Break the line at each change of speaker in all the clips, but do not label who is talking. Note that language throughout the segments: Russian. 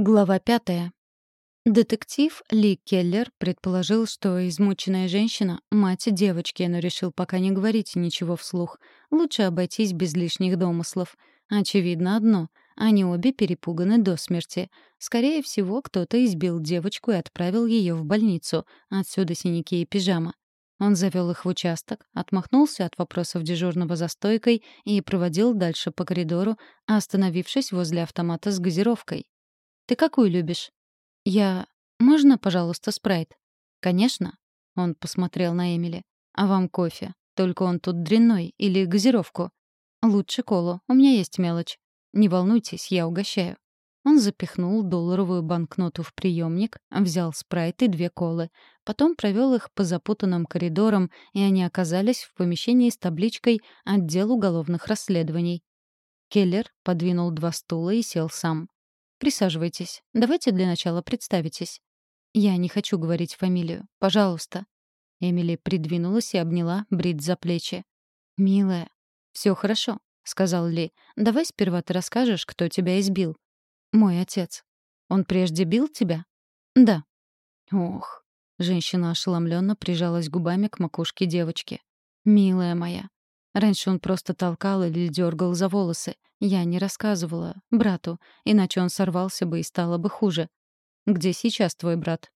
Глава пятая. Детектив Ли Келлер предположил, что измученная женщина — мать девочки, но решил пока не говорить ничего вслух. Лучше обойтись без лишних домыслов. Очевидно одно — они обе перепуганы до смерти. Скорее всего, кто-то избил девочку и отправил ее в больницу. Отсюда синяки и пижама. Он завел их в участок, отмахнулся от вопросов дежурного за стойкой и проводил дальше по коридору, остановившись возле автомата с газировкой. «Ты какую любишь?» «Я... Можно, пожалуйста, спрайт?» «Конечно». Он посмотрел на Эмили. «А вам кофе? Только он тут дрянной. Или газировку?» «Лучше колу. У меня есть мелочь. Не волнуйтесь, я угощаю». Он запихнул долларовую банкноту в приемник, взял спрайт и две колы. Потом провел их по запутанным коридорам, и они оказались в помещении с табличкой «Отдел уголовных расследований». Келлер подвинул два стула и сел сам. Присаживайтесь. Давайте для начала представитесь. Я не хочу говорить фамилию. Пожалуйста. Эмили придвинулась и обняла Брит за плечи. Милая, все хорошо, сказал Ли. Давай сперва ты расскажешь, кто тебя избил. Мой отец. Он прежде бил тебя? Да. Ох. Женщина ошеломленно прижалась губами к макушке девочки. Милая моя, Раньше он просто толкал или дергал за волосы. Я не рассказывала брату, иначе он сорвался бы и стало бы хуже. «Где сейчас твой брат?»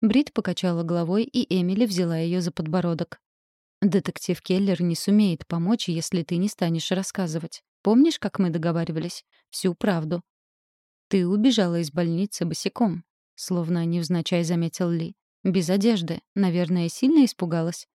Брит покачала головой, и Эмили взяла ее за подбородок. «Детектив Келлер не сумеет помочь, если ты не станешь рассказывать. Помнишь, как мы договаривались? Всю правду». «Ты убежала из больницы босиком», — словно невзначай заметил Ли. «Без одежды. Наверное, сильно испугалась?»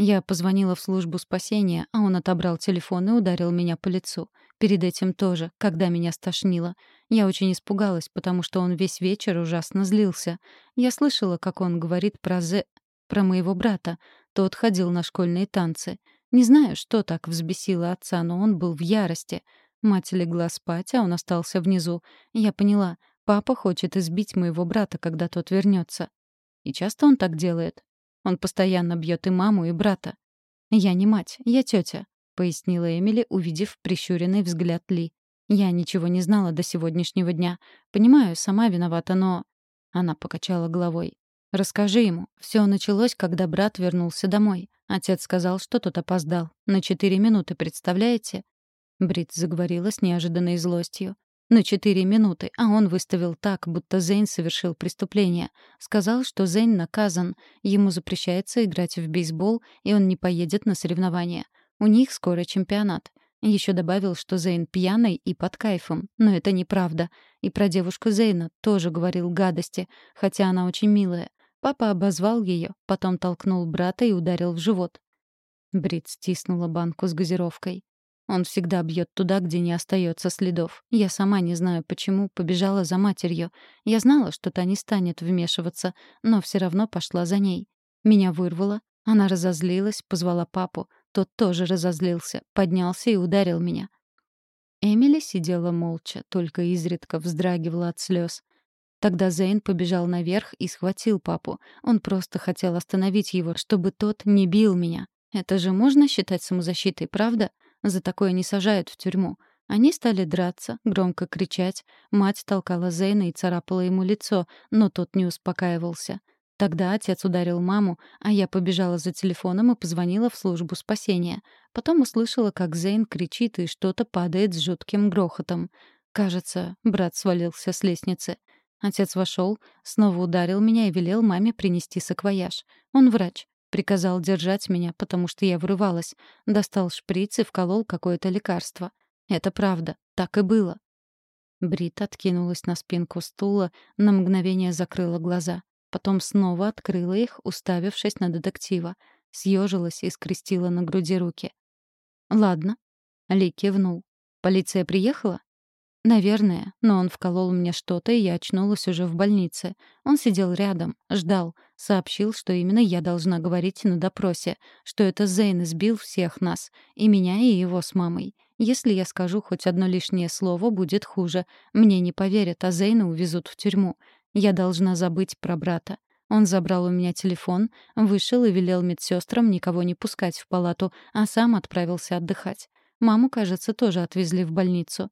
Я позвонила в службу спасения, а он отобрал телефон и ударил меня по лицу. Перед этим тоже, когда меня стошнило. Я очень испугалась, потому что он весь вечер ужасно злился. Я слышала, как он говорит про Зе... про моего брата. Тот ходил на школьные танцы. Не знаю, что так взбесило отца, но он был в ярости. Мать легла спать, а он остался внизу. Я поняла, папа хочет избить моего брата, когда тот вернется. И часто он так делает. Он постоянно бьет и маму, и брата. «Я не мать, я тетя», — пояснила Эмили, увидев прищуренный взгляд Ли. «Я ничего не знала до сегодняшнего дня. Понимаю, сама виновата, но...» Она покачала головой. «Расскажи ему. Все началось, когда брат вернулся домой. Отец сказал, что тот опоздал. На четыре минуты, представляете?» Брит заговорила с неожиданной злостью. На четыре минуты, а он выставил так, будто Зейн совершил преступление. Сказал, что Зейн наказан, ему запрещается играть в бейсбол, и он не поедет на соревнования. У них скоро чемпионат. Еще добавил, что Зейн пьяный и под кайфом, но это неправда. И про девушку Зейна тоже говорил гадости, хотя она очень милая. Папа обозвал ее, потом толкнул брата и ударил в живот. Брит стиснула банку с газировкой. Он всегда бьет туда, где не остается следов. Я сама не знаю, почему побежала за матерью. Я знала, что та не станет вмешиваться, но все равно пошла за ней. Меня вырвало, она разозлилась, позвала папу. Тот тоже разозлился, поднялся и ударил меня. Эмили сидела молча, только изредка вздрагивала от слез. Тогда Зейн побежал наверх и схватил папу. Он просто хотел остановить его, чтобы тот не бил меня. Это же можно считать самозащитой, правда? За такое не сажают в тюрьму. Они стали драться, громко кричать. Мать толкала Зейна и царапала ему лицо, но тот не успокаивался. Тогда отец ударил маму, а я побежала за телефоном и позвонила в службу спасения. Потом услышала, как Зейн кричит, и что-то падает с жутким грохотом. Кажется, брат свалился с лестницы. Отец вошел, снова ударил меня и велел маме принести саквояж. Он врач. Приказал держать меня, потому что я вырывалась. Достал шприц и вколол какое-то лекарство. Это правда, так и было. Брит откинулась на спинку стула, на мгновение закрыла глаза. Потом снова открыла их, уставившись на детектива. Съежилась и скрестила на груди руки. «Ладно». Ли кивнул. «Полиция приехала?» Наверное, но он вколол мне что-то, и я очнулась уже в больнице. Он сидел рядом, ждал, сообщил, что именно я должна говорить на допросе, что это Зейн избил всех нас, и меня, и его с мамой. Если я скажу хоть одно лишнее слово, будет хуже. Мне не поверят, а Зейна увезут в тюрьму. Я должна забыть про брата. Он забрал у меня телефон, вышел и велел медсестрам никого не пускать в палату, а сам отправился отдыхать. Маму, кажется, тоже отвезли в больницу.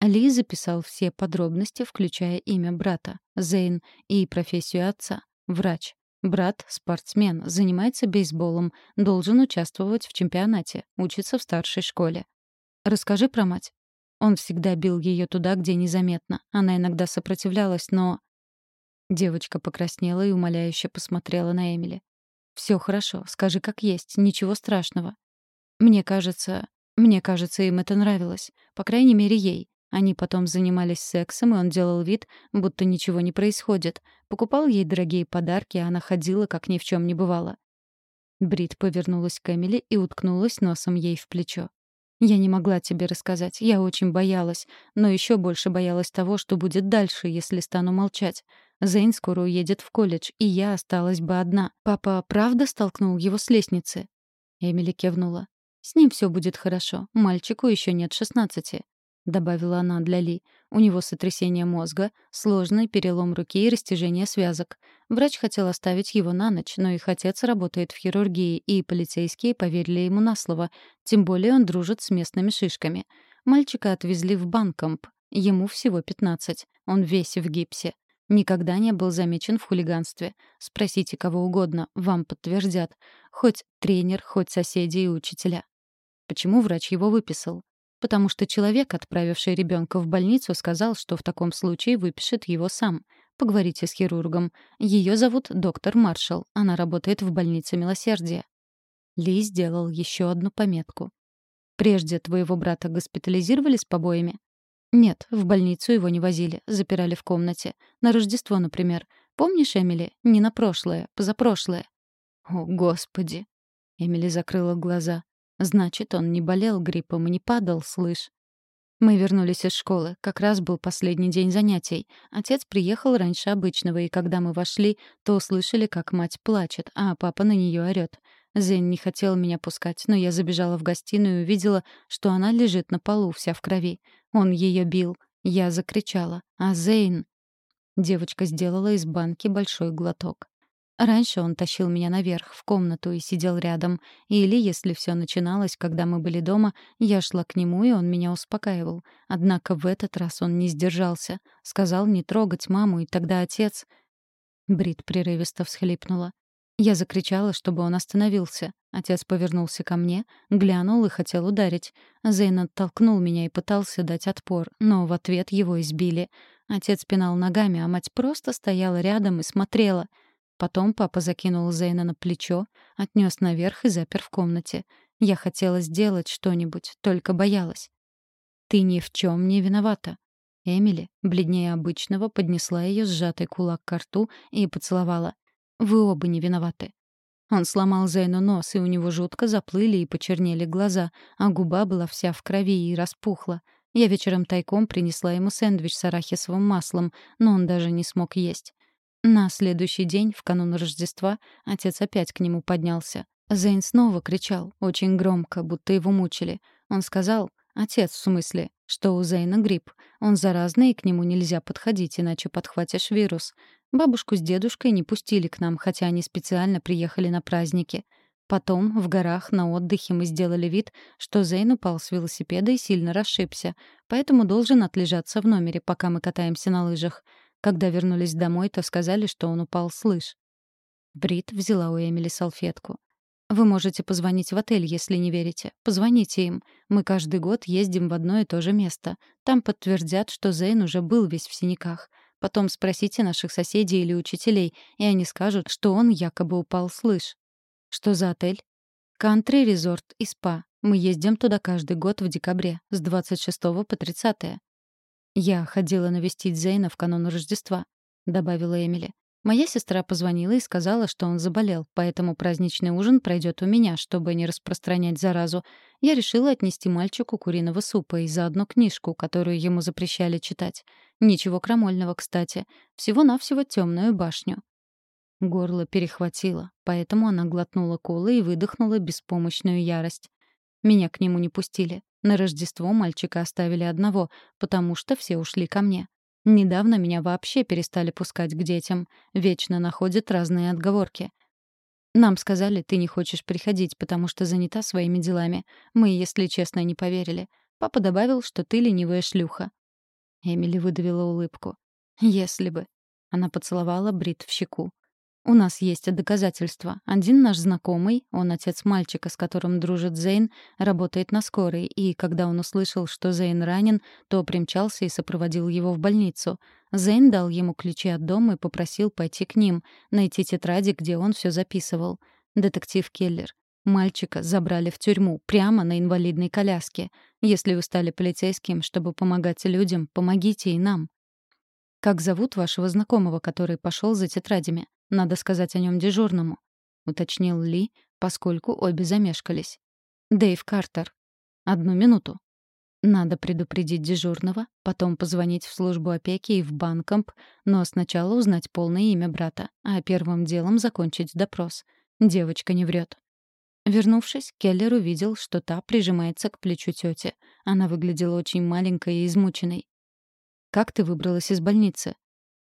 Ли записал все подробности, включая имя брата, Зейн, и профессию отца — врач. Брат — спортсмен, занимается бейсболом, должен участвовать в чемпионате, учится в старшей школе. «Расскажи про мать». Он всегда бил ее туда, где незаметно. Она иногда сопротивлялась, но... Девочка покраснела и умоляюще посмотрела на Эмили. «Все хорошо, скажи как есть, ничего страшного». «Мне кажется... Мне кажется, им это нравилось. По крайней мере, ей. Они потом занимались сексом, и он делал вид, будто ничего не происходит. Покупал ей дорогие подарки, а она ходила, как ни в чем не бывало. Брит повернулась к Эмили и уткнулась носом ей в плечо. «Я не могла тебе рассказать. Я очень боялась. Но еще больше боялась того, что будет дальше, если стану молчать. Зейн скоро уедет в колледж, и я осталась бы одна. Папа правда столкнул его с лестницы?» Эмили кивнула. «С ним все будет хорошо. Мальчику еще нет шестнадцати. — добавила она для Ли. «У него сотрясение мозга, сложный перелом руки и растяжение связок. Врач хотел оставить его на ночь, но их отец работает в хирургии, и полицейские поверили ему на слово. Тем более он дружит с местными шишками. Мальчика отвезли в Банкомп. Ему всего 15. Он весь в гипсе. Никогда не был замечен в хулиганстве. Спросите кого угодно, вам подтвердят. Хоть тренер, хоть соседи и учителя. Почему врач его выписал? Потому что человек, отправивший ребенка в больницу, сказал, что в таком случае выпишет его сам. Поговорите с хирургом. Ее зовут доктор Маршалл. Она работает в больнице Милосердия. Ли сделал еще одну пометку. Прежде твоего брата госпитализировали с побоями? Нет, в больницу его не возили, запирали в комнате. На Рождество, например. Помнишь, Эмили? Не на прошлое, позапрошлое. О, господи. Эмили закрыла глаза. Значит, он не болел гриппом и не падал, слышь. Мы вернулись из школы. Как раз был последний день занятий. Отец приехал раньше обычного, и когда мы вошли, то услышали, как мать плачет, а папа на нее орёт. Зейн не хотел меня пускать, но я забежала в гостиную и увидела, что она лежит на полу, вся в крови. Он ее бил. Я закричала. А Зейн... Девочка сделала из банки большой глоток. Раньше он тащил меня наверх, в комнату, и сидел рядом. Или, если все начиналось, когда мы были дома, я шла к нему, и он меня успокаивал. Однако в этот раз он не сдержался. Сказал не трогать маму, и тогда отец... Брит прерывисто всхлипнула. Я закричала, чтобы он остановился. Отец повернулся ко мне, глянул и хотел ударить. Зейн оттолкнул меня и пытался дать отпор, но в ответ его избили. Отец пинал ногами, а мать просто стояла рядом и смотрела — Потом папа закинул Зейна на плечо, отнес наверх и запер в комнате. Я хотела сделать что-нибудь, только боялась. «Ты ни в чем не виновата». Эмили, бледнее обычного, поднесла ее сжатый кулак к рту и поцеловала. «Вы оба не виноваты». Он сломал Зейну нос, и у него жутко заплыли и почернели глаза, а губа была вся в крови и распухла. Я вечером тайком принесла ему сэндвич с арахисовым маслом, но он даже не смог есть. На следующий день, в канун Рождества, отец опять к нему поднялся. Зейн снова кричал, очень громко, будто его мучили. Он сказал, отец в смысле, что у Зейна грипп. Он заразный, и к нему нельзя подходить, иначе подхватишь вирус. Бабушку с дедушкой не пустили к нам, хотя они специально приехали на праздники. Потом, в горах, на отдыхе мы сделали вид, что Зейн упал с велосипеда и сильно расшибся, поэтому должен отлежаться в номере, пока мы катаемся на лыжах. Когда вернулись домой, то сказали, что он упал с лыж. Брит взяла у Эмили салфетку. «Вы можете позвонить в отель, если не верите. Позвоните им. Мы каждый год ездим в одно и то же место. Там подтвердят, что Зейн уже был весь в синяках. Потом спросите наших соседей или учителей, и они скажут, что он якобы упал с лыж. Что за отель? Кантри Резорт и СПА. Мы ездим туда каждый год в декабре, с 26 по 30. «Я ходила навестить Зейна в канун Рождества», — добавила Эмили. «Моя сестра позвонила и сказала, что он заболел, поэтому праздничный ужин пройдет у меня, чтобы не распространять заразу. Я решила отнести мальчику куриного супа и заодно книжку, которую ему запрещали читать. Ничего крамольного, кстати. Всего-навсего темную башню». Горло перехватило, поэтому она глотнула колы и выдохнула беспомощную ярость. Меня к нему не пустили. На Рождество мальчика оставили одного, потому что все ушли ко мне. Недавно меня вообще перестали пускать к детям. Вечно находят разные отговорки. Нам сказали, ты не хочешь приходить, потому что занята своими делами. Мы, если честно, не поверили. Папа добавил, что ты ленивая шлюха. Эмили выдавила улыбку. «Если бы». Она поцеловала Брит в щеку. У нас есть доказательства. Один наш знакомый, он отец мальчика, с которым дружит Зейн, работает на скорой, и когда он услышал, что Зейн ранен, то примчался и сопроводил его в больницу. Зейн дал ему ключи от дома и попросил пойти к ним, найти тетради, где он все записывал. Детектив Келлер. Мальчика забрали в тюрьму, прямо на инвалидной коляске. Если вы стали полицейским, чтобы помогать людям, помогите и нам. Как зовут вашего знакомого, который пошел за тетрадями? Надо сказать о нем дежурному», — уточнил Ли, поскольку обе замешкались. «Дэйв Картер. Одну минуту. Надо предупредить дежурного, потом позвонить в службу опеки и в Банкомп, но сначала узнать полное имя брата, а первым делом закончить допрос. Девочка не врет. Вернувшись, Келлер увидел, что та прижимается к плечу тети. Она выглядела очень маленькой и измученной. «Как ты выбралась из больницы?»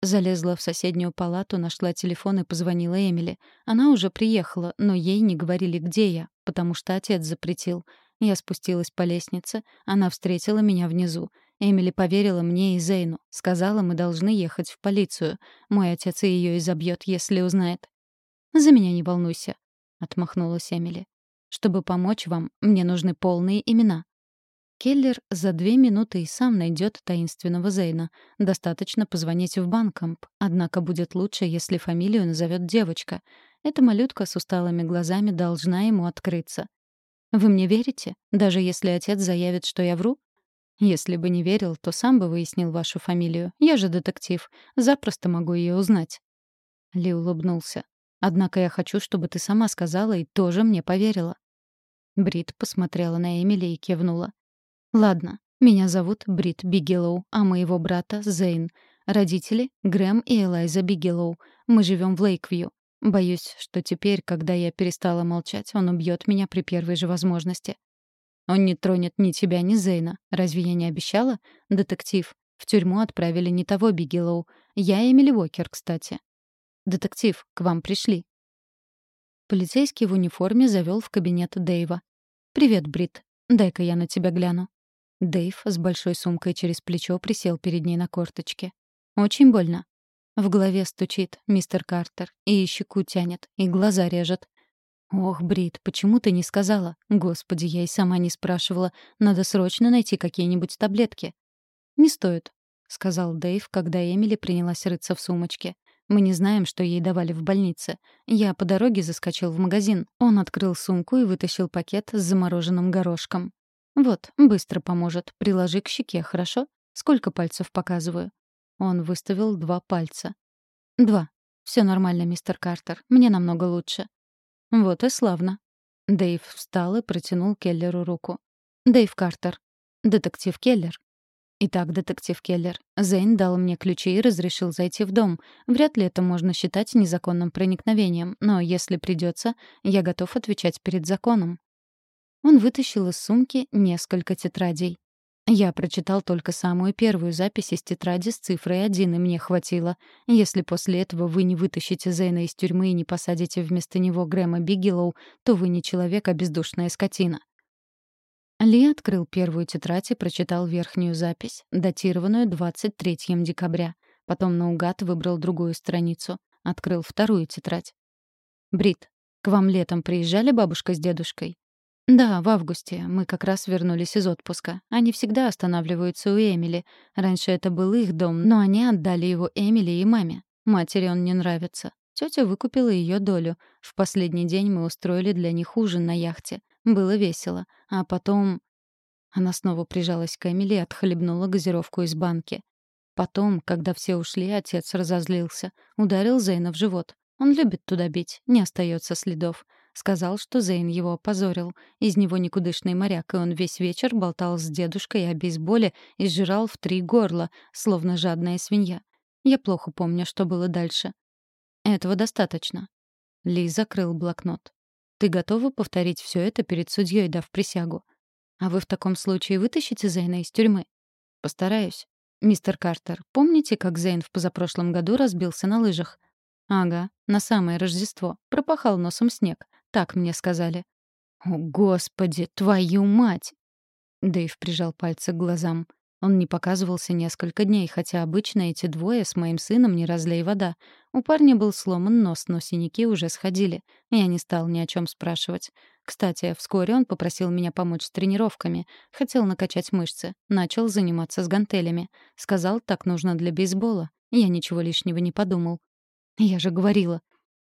Залезла в соседнюю палату, нашла телефон и позвонила Эмили. Она уже приехала, но ей не говорили, где я, потому что отец запретил. Я спустилась по лестнице, она встретила меня внизу. Эмили поверила мне и Зейну. Сказала, мы должны ехать в полицию. Мой отец ее изобьет, если узнает. «За меня не волнуйся», — отмахнулась Эмили. «Чтобы помочь вам, мне нужны полные имена. Келлер за две минуты и сам найдет таинственного Зейна. Достаточно позвонить в банкомп. Однако будет лучше, если фамилию назовет девочка. Эта малютка с усталыми глазами должна ему открыться. «Вы мне верите? Даже если отец заявит, что я вру?» «Если бы не верил, то сам бы выяснил вашу фамилию. Я же детектив. Запросто могу ее узнать». Ли улыбнулся. «Однако я хочу, чтобы ты сама сказала и тоже мне поверила». Брит посмотрела на Эмили и кивнула. Ладно, меня зовут Брит Бигелоу, а моего брата Зейн. Родители — Грэм и Элайза Бигелоу. Мы живем в Лейквью. Боюсь, что теперь, когда я перестала молчать, он убьет меня при первой же возможности. Он не тронет ни тебя, ни Зейна. Разве я не обещала? Детектив. В тюрьму отправили не того Бигелоу. Я Эмили Уокер, кстати. Детектив, к вам пришли. Полицейский в униформе завел в кабинет Дэйва. «Привет, Брит. Дай-ка я на тебя гляну». Дэйв с большой сумкой через плечо присел перед ней на корточке. «Очень больно». В голове стучит мистер Картер, и щеку тянет, и глаза режет. «Ох, Брит, почему ты не сказала? Господи, я и сама не спрашивала. Надо срочно найти какие-нибудь таблетки». «Не стоит», — сказал Дэйв, когда Эмили принялась рыться в сумочке. «Мы не знаем, что ей давали в больнице. Я по дороге заскочил в магазин. Он открыл сумку и вытащил пакет с замороженным горошком. «Вот, быстро поможет. Приложи к щеке, хорошо? Сколько пальцев показываю?» Он выставил два пальца. «Два. Все нормально, мистер Картер. Мне намного лучше». «Вот и славно». Дэйв встал и протянул Келлеру руку. «Дэйв Картер. Детектив Келлер». «Итак, детектив Келлер, Зейн дал мне ключи и разрешил зайти в дом. Вряд ли это можно считать незаконным проникновением, но если придется, я готов отвечать перед законом». Он вытащил из сумки несколько тетрадей. Я прочитал только самую первую запись из тетради с цифрой один, и мне хватило. Если после этого вы не вытащите Зейна из тюрьмы и не посадите вместо него Грэма Бигелоу, то вы не человек, а бездушная скотина. Ли открыл первую тетрадь и прочитал верхнюю запись, датированную 23 декабря. Потом наугад выбрал другую страницу. Открыл вторую тетрадь. «Брит, к вам летом приезжали бабушка с дедушкой?» «Да, в августе. Мы как раз вернулись из отпуска. Они всегда останавливаются у Эмили. Раньше это был их дом, но они отдали его Эмили и маме. Матери он не нравится. Тетя выкупила ее долю. В последний день мы устроили для них ужин на яхте. Было весело. А потом... Она снова прижалась к Эмили и отхлебнула газировку из банки. Потом, когда все ушли, отец разозлился. Ударил Зейна в живот. Он любит туда бить, не остается следов. Сказал, что Зейн его опозорил. Из него никудышный моряк, и он весь вечер болтал с дедушкой о бейсболе и сжирал в три горла, словно жадная свинья. Я плохо помню, что было дальше. Этого достаточно. Ли закрыл блокнот. Ты готова повторить все это перед судьей, дав присягу? А вы в таком случае вытащите Зейна из тюрьмы? Постараюсь. Мистер Картер, помните, как Зейн в позапрошлом году разбился на лыжах? Ага, на самое Рождество. Пропахал носом снег. Так мне сказали. «О, Господи, твою мать!» Дэйв прижал пальцы к глазам. Он не показывался несколько дней, хотя обычно эти двое с моим сыном не разлей вода. У парня был сломан нос, но синяки уже сходили. Я не стал ни о чем спрашивать. Кстати, вскоре он попросил меня помочь с тренировками. Хотел накачать мышцы. Начал заниматься с гантелями. Сказал, так нужно для бейсбола. Я ничего лишнего не подумал. Я же говорила.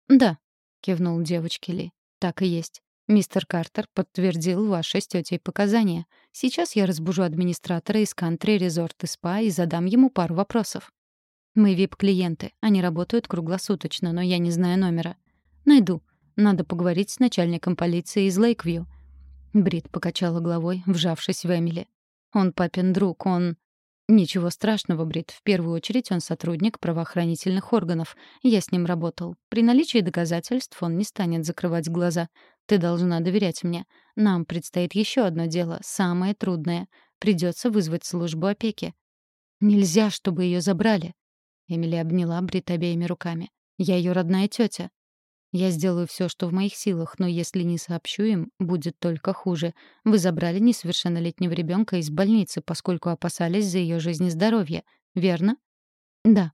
«Да», — кивнул девочке Ли. «Так и есть. Мистер Картер подтвердил ваши с тетей показания. Сейчас я разбужу администратора из Кантри Резорт и Спа и задам ему пару вопросов. Мы вип-клиенты. Они работают круглосуточно, но я не знаю номера. Найду. Надо поговорить с начальником полиции из Лейквью. Брит покачала головой, вжавшись в Эмили. Он папин друг, он... Ничего страшного, Брит. В первую очередь он сотрудник правоохранительных органов. Я с ним работал. При наличии доказательств он не станет закрывать глаза. Ты должна доверять мне. Нам предстоит еще одно дело, самое трудное. Придется вызвать службу опеки. Нельзя, чтобы ее забрали. Эмили обняла Брит обеими руками. Я ее родная тетя. Я сделаю все, что в моих силах, но если не сообщу им, будет только хуже. Вы забрали несовершеннолетнего ребенка из больницы, поскольку опасались за ее жизнь и здоровье, верно? Да.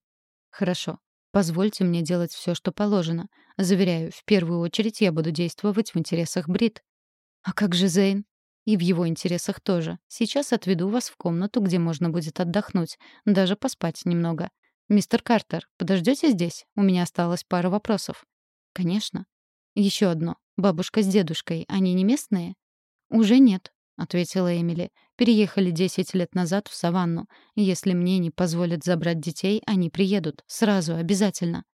Хорошо. Позвольте мне делать все, что положено. Заверяю, в первую очередь я буду действовать в интересах Брит. А как же Зейн? И в его интересах тоже. Сейчас отведу вас в комнату, где можно будет отдохнуть, даже поспать немного. Мистер Картер, подождете здесь? У меня осталось пара вопросов. Конечно. Еще одно. Бабушка с дедушкой, они не местные? Уже нет, ответила Эмили. Переехали 10 лет назад в саванну. Если мне не позволят забрать детей, они приедут сразу обязательно.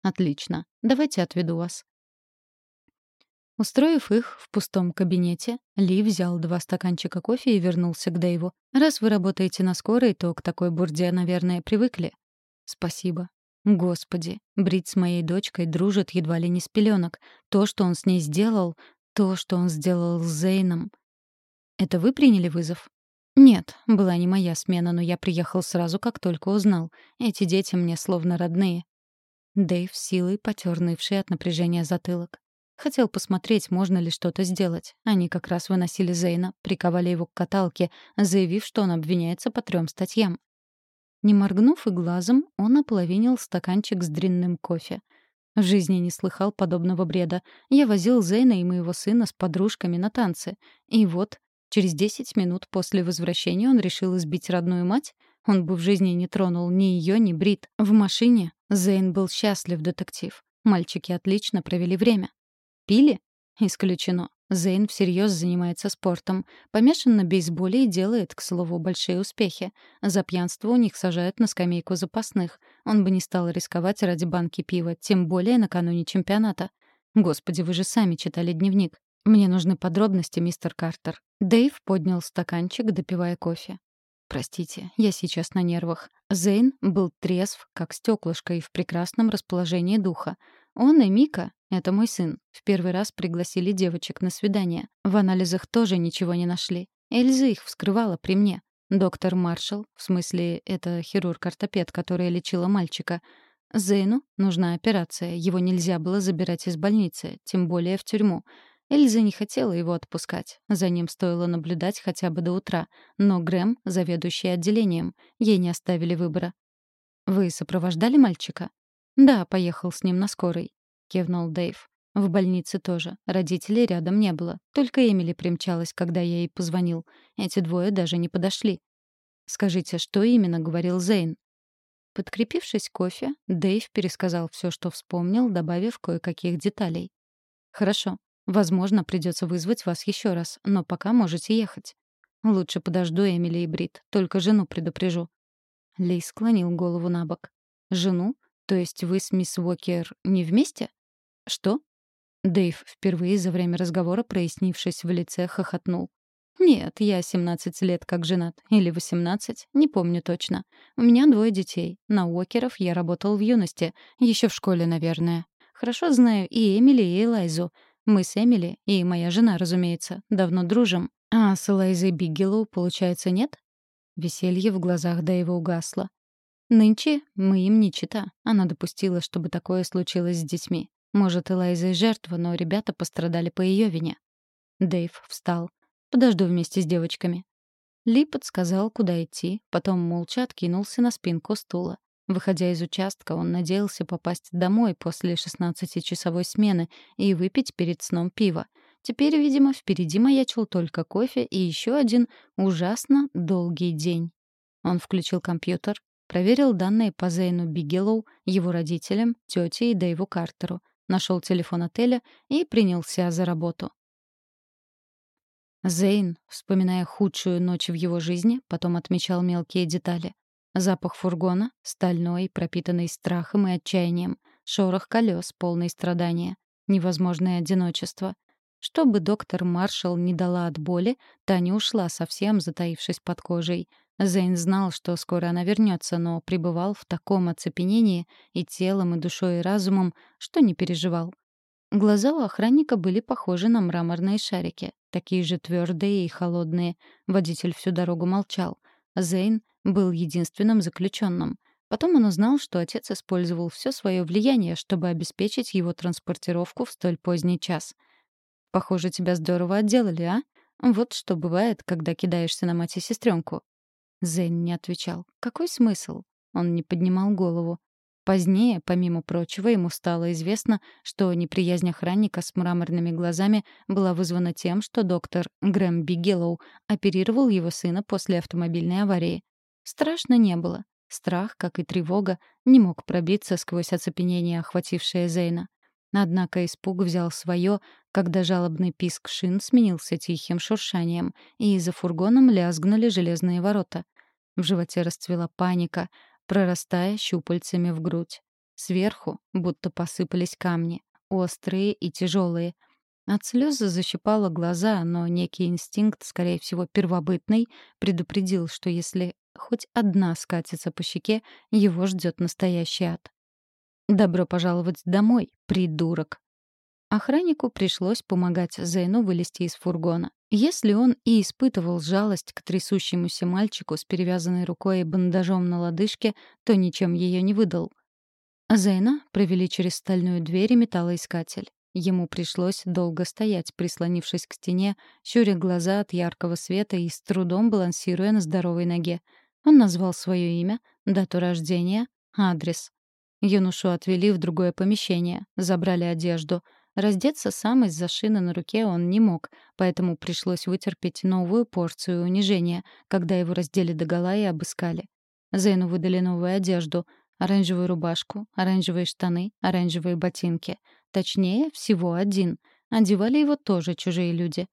Отлично. Давайте отведу вас. Устроив их в пустом кабинете, Ли взял два стаканчика кофе и вернулся к Дэйву. «Раз вы работаете на скорой, то к такой бурде, наверное, привыкли». «Спасибо. Господи, Брит с моей дочкой дружит едва ли не с пеленок. То, что он с ней сделал, то, что он сделал с Зейном. Это вы приняли вызов? Нет, была не моя смена, но я приехал сразу, как только узнал. Эти дети мне словно родные. Дэйв силой потер нывший от напряжения затылок. Хотел посмотреть, можно ли что-то сделать. Они как раз выносили Зейна, приковали его к каталке, заявив, что он обвиняется по трем статьям. Не моргнув и глазом, он ополовинил стаканчик с дрянным кофе. В жизни не слыхал подобного бреда. Я возил Зейна и моего сына с подружками на танцы. И вот, через десять минут после возвращения он решил избить родную мать? Он бы в жизни не тронул ни ее, ни Брит. В машине Зейн был счастлив, детектив. Мальчики отлично провели время. Пили? Исключено. Зейн всерьез занимается спортом. Помешан на бейсболе и делает, к слову, большие успехи. За пьянство у них сажают на скамейку запасных. Он бы не стал рисковать ради банки пива, тем более накануне чемпионата. Господи, вы же сами читали дневник. Мне нужны подробности, мистер Картер. Дэйв поднял стаканчик, допивая кофе. Простите, я сейчас на нервах. Зейн был трезв, как стеклышко, и в прекрасном расположении духа. Он и Мика — это мой сын. В первый раз пригласили девочек на свидание. В анализах тоже ничего не нашли. Эльза их вскрывала при мне. Доктор Маршалл, в смысле, это хирург-ортопед, которая лечила мальчика. Зейну нужна операция, его нельзя было забирать из больницы, тем более в тюрьму. Эльза не хотела его отпускать. За ним стоило наблюдать хотя бы до утра. Но Грэм, заведующий отделением, ей не оставили выбора. «Вы сопровождали мальчика?» «Да, поехал с ним на скорой», — кивнул Дэйв. «В больнице тоже. Родителей рядом не было. Только Эмили примчалась, когда я ей позвонил. Эти двое даже не подошли». «Скажите, что именно говорил Зейн?» Подкрепившись кофе, Дэйв пересказал все, что вспомнил, добавив кое-каких деталей. «Хорошо. Возможно, придется вызвать вас еще раз, но пока можете ехать. Лучше подожду Эмили и Брит, только жену предупрежу». Лей склонил голову на бок. «Жену? То есть вы с мисс Уокер не вместе? Что? Дэйв впервые за время разговора, прояснившись в лице, хохотнул. «Нет, я 17 лет как женат. Или 18, не помню точно. У меня двое детей. На Уокеров я работал в юности. еще в школе, наверное. Хорошо знаю и Эмили, и Элайзу. Мы с Эмили, и моя жена, разумеется, давно дружим. А с Элайзой Биггелоу, получается, нет?» Веселье в глазах Дэйва угасло. Нынче мы им не чита. Она допустила, чтобы такое случилось с детьми. Может, Элайза и жертва, но ребята пострадали по ее вине. Дэйв встал. «Подожду вместе с девочками». Ли подсказал, куда идти, потом молча откинулся на спинку стула. Выходя из участка, он надеялся попасть домой после 16-часовой смены и выпить перед сном пиво. Теперь, видимо, впереди маячил только кофе и еще один ужасно долгий день. Он включил компьютер, проверил данные по Зейну Бигелоу, его родителям, тете и Дэйву Картеру, нашел телефон отеля и принялся за работу. Зейн, вспоминая худшую ночь в его жизни, потом отмечал мелкие детали. Запах фургона, стальной, пропитанный страхом и отчаянием, шорох колес, полный страдания, невозможное одиночество. Чтобы доктор Маршалл не дала от боли, та не ушла совсем, затаившись под кожей. Зейн знал, что скоро она вернется, но пребывал в таком оцепенении и телом, и душой, и разумом, что не переживал. Глаза у охранника были похожи на мраморные шарики, такие же твердые и холодные. Водитель всю дорогу молчал. Зейн был единственным заключенным. Потом он узнал, что отец использовал все свое влияние, чтобы обеспечить его транспортировку в столь поздний час. «Похоже, тебя здорово отделали, а? Вот что бывает, когда кидаешься на мать и сестренку. Зейн не отвечал. «Какой смысл?» Он не поднимал голову. Позднее, помимо прочего, ему стало известно, что неприязнь охранника с мраморными глазами была вызвана тем, что доктор Грэм Бигелоу оперировал его сына после автомобильной аварии. Страшно не было. Страх, как и тревога, не мог пробиться сквозь оцепенение, охватившее Зейна. Однако испуг взял свое, когда жалобный писк шин сменился тихим шуршанием, и за фургоном лязгнули железные ворота. В животе расцвела паника — прорастая щупальцами в грудь. Сверху будто посыпались камни, острые и тяжелые. От слез защипало глаза, но некий инстинкт, скорее всего, первобытный, предупредил, что если хоть одна скатится по щеке, его ждет настоящий ад. «Добро пожаловать домой, придурок!» Охраннику пришлось помогать Зейну вылезти из фургона. Если он и испытывал жалость к трясущемуся мальчику с перевязанной рукой и бандажом на лодыжке, то ничем ее не выдал. Зейна провели через стальную дверь и металлоискатель. Ему пришлось долго стоять, прислонившись к стене, щуря глаза от яркого света и с трудом балансируя на здоровой ноге. Он назвал свое имя, дату рождения, адрес. Юношу отвели в другое помещение, забрали одежду — Раздеться сам из-за шины на руке он не мог, поэтому пришлось вытерпеть новую порцию унижения, когда его раздели догола и обыскали. Зейну выдали новую одежду — оранжевую рубашку, оранжевые штаны, оранжевые ботинки. Точнее, всего один. Одевали его тоже чужие люди.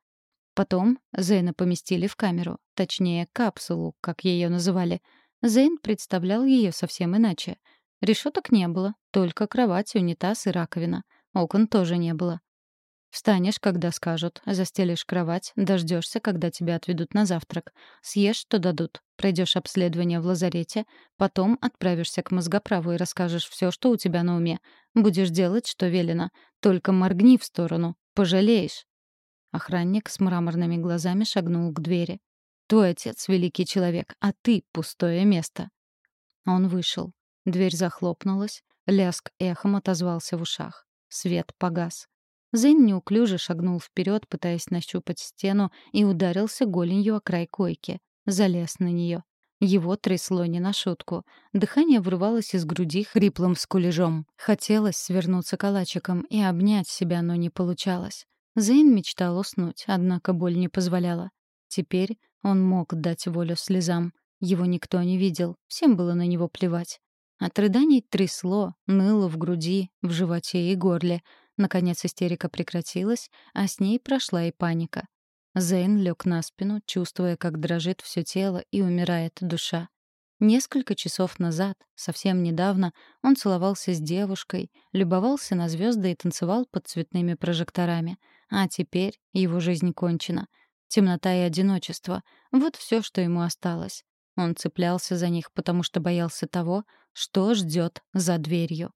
Потом Зейна поместили в камеру, точнее, капсулу, как ее называли. Зейн представлял ее совсем иначе. Решеток не было, только кровать, унитаз и раковина — Окон тоже не было. Встанешь, когда скажут, застелишь кровать, дождешься, когда тебя отведут на завтрак. Съешь, что дадут. Пройдешь обследование в лазарете, потом отправишься к мозгоправу и расскажешь все, что у тебя на уме. Будешь делать, что велено. Только моргни в сторону. Пожалеешь. Охранник с мраморными глазами шагнул к двери. «Твой отец — великий человек, а ты — пустое место». Он вышел. Дверь захлопнулась, ляск эхом отозвался в ушах. Свет погас. Зейн неуклюже шагнул вперед, пытаясь нащупать стену, и ударился голенью о край койки. Залез на нее. Его трясло не на шутку. Дыхание вырывалось из груди хриплым скулежом. Хотелось свернуться калачиком и обнять себя, но не получалось. Зейн мечтал уснуть, однако боль не позволяла. Теперь он мог дать волю слезам. Его никто не видел, всем было на него плевать. От рыданий трясло, ныло в груди, в животе и горле. Наконец истерика прекратилась, а с ней прошла и паника. Зейн лег на спину, чувствуя, как дрожит все тело и умирает душа. Несколько часов назад, совсем недавно, он целовался с девушкой, любовался на звезды и танцевал под цветными прожекторами. А теперь его жизнь кончена. Темнота и одиночество — вот все, что ему осталось. Он цеплялся за них, потому что боялся того, что ждет за дверью.